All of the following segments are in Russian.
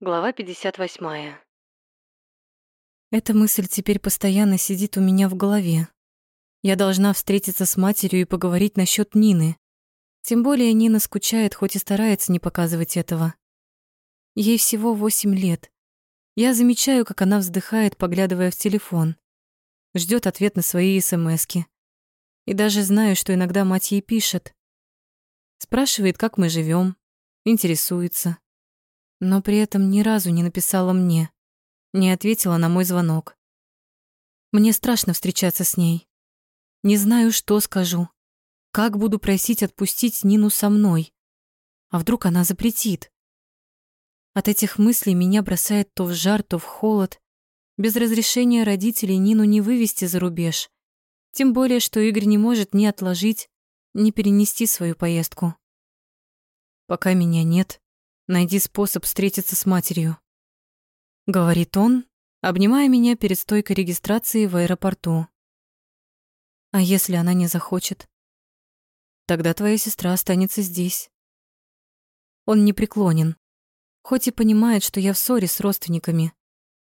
Глава 58. Эта мысль теперь постоянно сидит у меня в голове. Я должна встретиться с матерью и поговорить насчет Нины. Тем более Нина скучает, хоть и старается не показывать этого. Ей всего восемь лет. Я замечаю, как она вздыхает, поглядывая в телефон. Ждет ответ на свои смски. И даже знаю, что иногда мать ей пишет. Спрашивает, как мы живем, интересуется но при этом ни разу не написала мне, не ответила на мой звонок. Мне страшно встречаться с ней. Не знаю, что скажу, как буду просить отпустить Нину со мной. А вдруг она запретит? От этих мыслей меня бросает то в жар, то в холод. Без разрешения родителей Нину не вывести за рубеж. Тем более, что Игорь не может ни отложить, ни перенести свою поездку. Пока меня нет, Найди способ встретиться с матерью. Говорит он, обнимая меня перед стойкой регистрации в аэропорту. А если она не захочет? Тогда твоя сестра останется здесь. Он непреклонен, хоть и понимает, что я в ссоре с родственниками.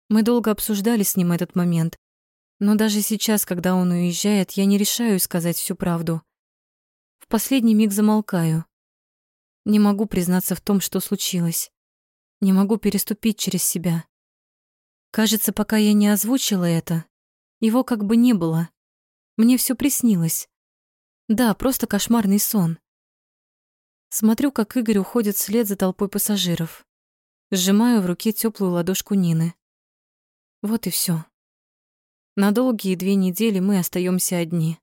Мы долго обсуждали с ним этот момент, но даже сейчас, когда он уезжает, я не решаю сказать всю правду. В последний миг замолкаю, не могу признаться в том, что случилось. Не могу переступить через себя. Кажется, пока я не озвучила это, его как бы не было. Мне все приснилось. Да, просто кошмарный сон. Смотрю, как Игорь уходит вслед за толпой пассажиров. Сжимаю в руке теплую ладошку Нины. Вот и все. На долгие две недели мы остаемся одни.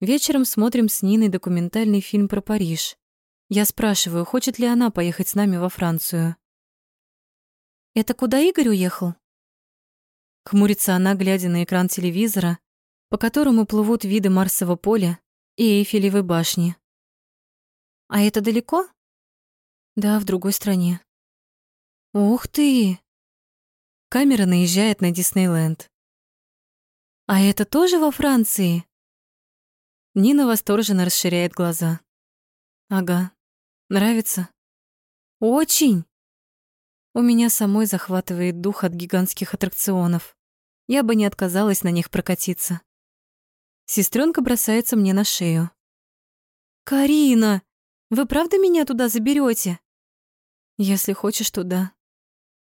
Вечером смотрим с Ниной документальный фильм про Париж. Я спрашиваю, хочет ли она поехать с нами во Францию. «Это куда Игорь уехал?» Хмурится она, глядя на экран телевизора, по которому плывут виды Марсового поля и Эйфелевой башни. «А это далеко?» «Да, в другой стране». «Ух ты!» Камера наезжает на Диснейленд. «А это тоже во Франции?» Нина восторженно расширяет глаза. Ага. Нравится? Очень. У меня самой захватывает дух от гигантских аттракционов. Я бы не отказалась на них прокатиться. Сестренка бросается мне на шею. «Карина, вы правда меня туда заберете? «Если хочешь, туда».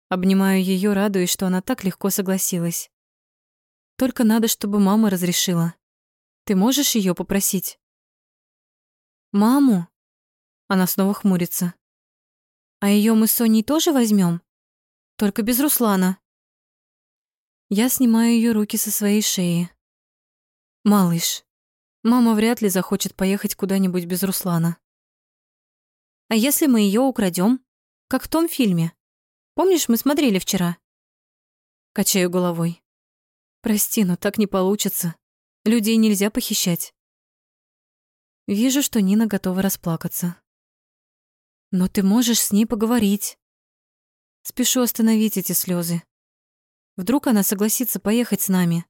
Обнимаю ее, радуясь, что она так легко согласилась. Только надо, чтобы мама разрешила. Ты можешь ее попросить? Маму? Она снова хмурится. А ее мы с Соней тоже возьмем? Только без Руслана. Я снимаю ее руки со своей шеи. Малыш, мама вряд ли захочет поехать куда-нибудь без Руслана. А если мы ее украдем, как в том фильме? Помнишь, мы смотрели вчера? Качаю головой. Прости, но так не получится. Людей нельзя похищать. Вижу, что Нина готова расплакаться. Но ты можешь с ней поговорить. Спешу остановить эти слезы. Вдруг она согласится поехать с нами.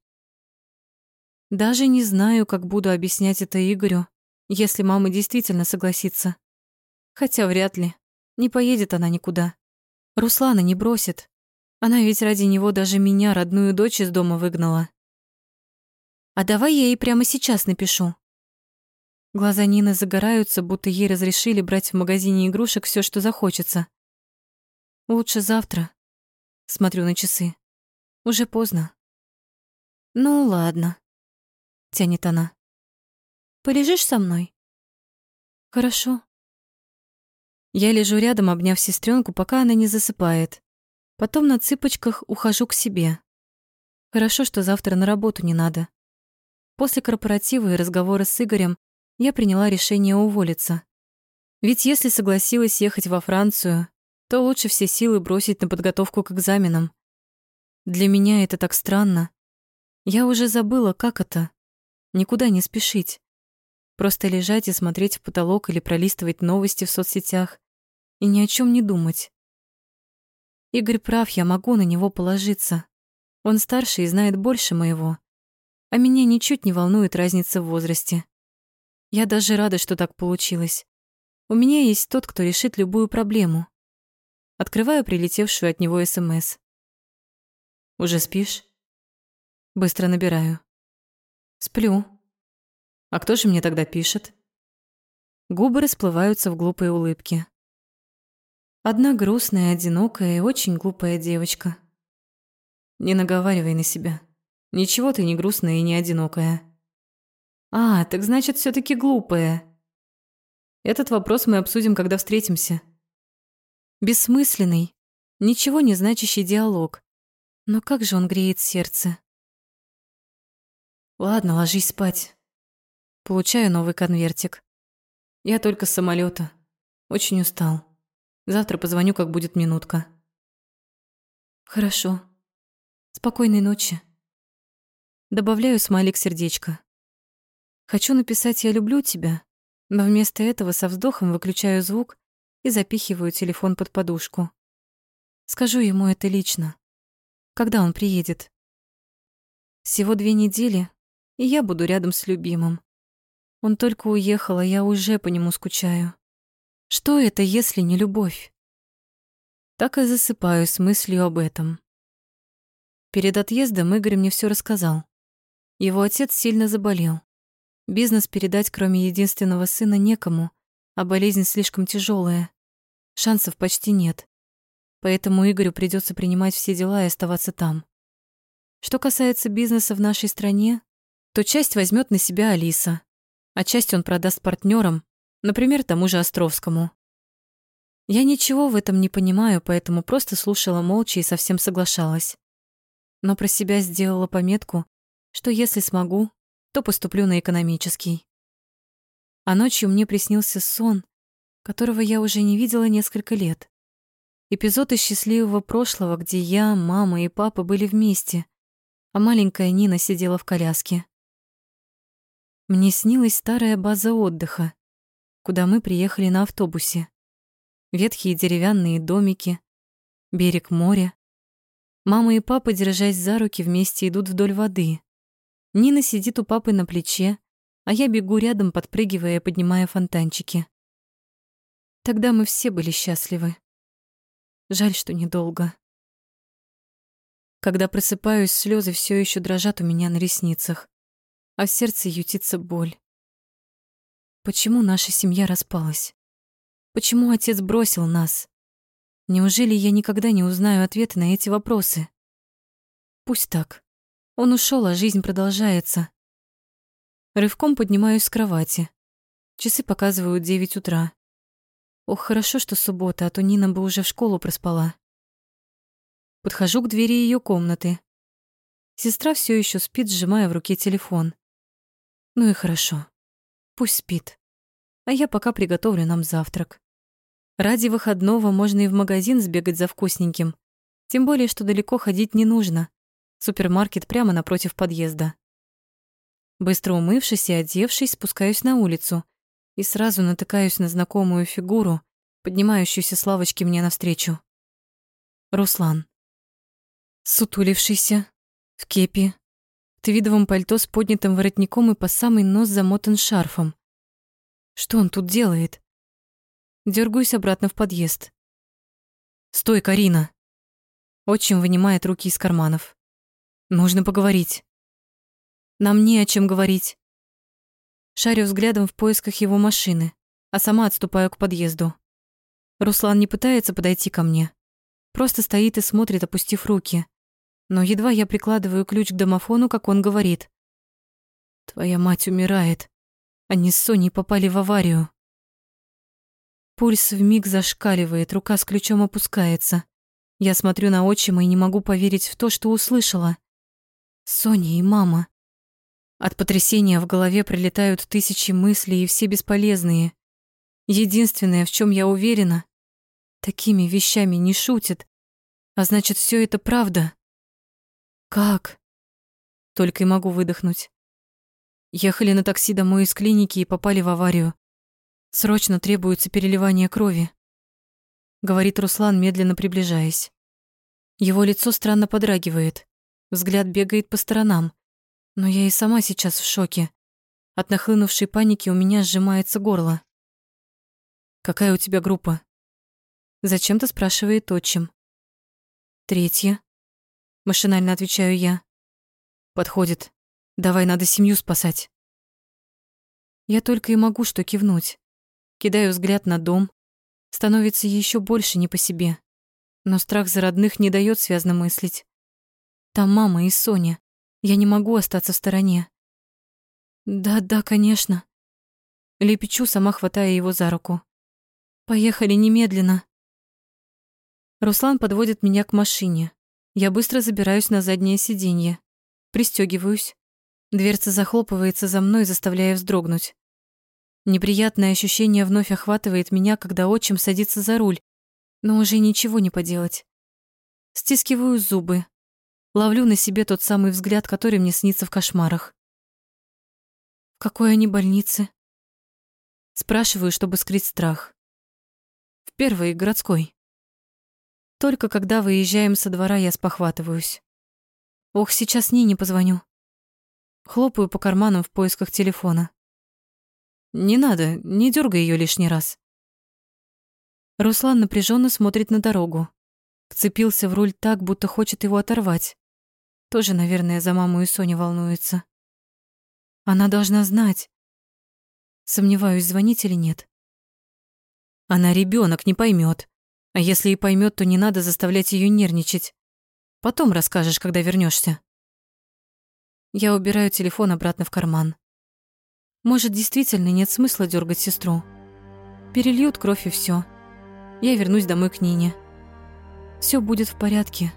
Даже не знаю, как буду объяснять это Игорю, если мама действительно согласится. Хотя вряд ли. Не поедет она никуда. Руслана не бросит. Она ведь ради него даже меня, родную дочь, из дома выгнала. А давай я ей прямо сейчас напишу. Глаза Нины загораются, будто ей разрешили брать в магазине игрушек все, что захочется. Лучше завтра. Смотрю на часы. Уже поздно. Ну ладно, тянет она. Полежишь со мной? Хорошо. Я лежу рядом, обняв сестренку, пока она не засыпает. Потом на цыпочках ухожу к себе. Хорошо, что завтра на работу не надо. После корпоратива и разговора с Игорем я приняла решение уволиться. Ведь если согласилась ехать во Францию, то лучше все силы бросить на подготовку к экзаменам. Для меня это так странно. Я уже забыла, как это. Никуда не спешить. Просто лежать и смотреть в потолок или пролистывать новости в соцсетях и ни о чем не думать. Игорь прав, я могу на него положиться. Он старше и знает больше моего а меня ничуть не волнует разница в возрасте. Я даже рада, что так получилось. У меня есть тот, кто решит любую проблему. Открываю прилетевшую от него СМС. «Уже спишь?» Быстро набираю. «Сплю». «А кто же мне тогда пишет?» Губы расплываются в глупые улыбки. Одна грустная, одинокая и очень глупая девочка. Не наговаривай на себя. Ничего ты не грустная и не одинокая. А, так значит, все таки глупая. Этот вопрос мы обсудим, когда встретимся. Бессмысленный, ничего не значащий диалог. Но как же он греет сердце. Ладно, ложись спать. Получаю новый конвертик. Я только с самолета. Очень устал. Завтра позвоню, как будет минутка. Хорошо. Спокойной ночи. Добавляю смайлик сердечко. Хочу написать «я люблю тебя», но вместо этого со вздохом выключаю звук и запихиваю телефон под подушку. Скажу ему это лично. Когда он приедет? Всего две недели, и я буду рядом с любимым. Он только уехал, а я уже по нему скучаю. Что это, если не любовь? Так и засыпаю с мыслью об этом. Перед отъездом Игорь мне все рассказал. Его отец сильно заболел. Бизнес передать, кроме единственного сына, некому, а болезнь слишком тяжелая. Шансов почти нет. Поэтому Игорю придется принимать все дела и оставаться там. Что касается бизнеса в нашей стране, то часть возьмет на себя Алиса, а часть он продаст партнерам, например, тому же Островскому. Я ничего в этом не понимаю, поэтому просто слушала молча и совсем соглашалась но про себя сделала пометку, что если смогу, то поступлю на экономический. А ночью мне приснился сон, которого я уже не видела несколько лет. Эпизод из счастливого прошлого, где я, мама и папа были вместе, а маленькая Нина сидела в коляске. Мне снилась старая база отдыха, куда мы приехали на автобусе. Ветхие деревянные домики, берег моря, Мама и папа, держась за руки, вместе идут вдоль воды. Нина сидит у папы на плече, а я бегу рядом, подпрыгивая и поднимая фонтанчики. Тогда мы все были счастливы. Жаль, что недолго. Когда просыпаюсь, слезы все еще дрожат у меня на ресницах, а в сердце ютится боль. Почему наша семья распалась? Почему отец бросил нас? Неужели я никогда не узнаю ответы на эти вопросы? Пусть так. Он ушел, а жизнь продолжается. Рывком поднимаюсь с кровати. Часы показывают девять утра. Ох, хорошо, что суббота, а то Нина бы уже в школу проспала. Подхожу к двери ее комнаты. Сестра все еще спит, сжимая в руке телефон. Ну и хорошо. Пусть спит. А я пока приготовлю нам завтрак. Ради выходного можно и в магазин сбегать за вкусненьким. Тем более, что далеко ходить не нужно. Супермаркет прямо напротив подъезда. Быстро умывшись и одевшись, спускаюсь на улицу и сразу натыкаюсь на знакомую фигуру, поднимающуюся с лавочки мне навстречу. Руслан. Сутулившийся, в кепи, в твидовом пальто с поднятым воротником и по самый нос замотан шарфом. Что он тут делает? Дергаюсь обратно в подъезд. «Стой, Карина!» Отчим вынимает руки из карманов. «Нужно поговорить». «Нам не о чем говорить». Шарю взглядом в поисках его машины, а сама отступаю к подъезду. Руслан не пытается подойти ко мне. Просто стоит и смотрит, опустив руки. Но едва я прикладываю ключ к домофону, как он говорит. «Твоя мать умирает. Они с Соней попали в аварию». Пульс вмиг зашкаливает, рука с ключом опускается. Я смотрю на отчима и не могу поверить в то, что услышала. Соня и мама. От потрясения в голове прилетают тысячи мыслей, и все бесполезные. Единственное, в чем я уверена, такими вещами не шутят. А значит, все это правда. Как? Только и могу выдохнуть. Ехали на такси домой из клиники и попали в аварию. Срочно требуется переливание крови, говорит Руслан, медленно приближаясь. Его лицо странно подрагивает, взгляд бегает по сторонам, но я и сама сейчас в шоке. От нахлынувшей паники у меня сжимается горло. Какая у тебя группа? Зачем-то спрашивает отчим. Третье. Машинально отвечаю я. Подходит. Давай, надо семью спасать. Я только и могу что кивнуть. Кидаю взгляд на дом. Становится еще больше не по себе. Но страх за родных не дает связно мыслить. Там мама и Соня. Я не могу остаться в стороне. Да-да, конечно. Лепечу, сама хватая его за руку. Поехали немедленно. Руслан подводит меня к машине. Я быстро забираюсь на заднее сиденье. Пристегиваюсь. Дверца захлопывается за мной, заставляя вздрогнуть. Неприятное ощущение вновь охватывает меня, когда отчим садится за руль, но уже ничего не поделать. Стискиваю зубы. Ловлю на себе тот самый взгляд, который мне снится в кошмарах. В какой они больнице? Спрашиваю, чтобы скрыть страх. В первой, городской. Только когда выезжаем со двора, я спохватываюсь. Ох, сейчас Нине позвоню. Хлопаю по карманам в поисках телефона. Не надо, не дергай ее лишний раз. Руслан напряженно смотрит на дорогу. Вцепился в руль так, будто хочет его оторвать. Тоже, наверное, за маму и Соню волнуется. Она должна знать. Сомневаюсь, звонить или нет. Она ребенок, не поймет. А если и поймет, то не надо заставлять ее нервничать. Потом расскажешь, когда вернешься. Я убираю телефон обратно в карман. Может, действительно нет смысла дергать сестру. Перельют кровь и все. Я вернусь домой к Нине. Все будет в порядке.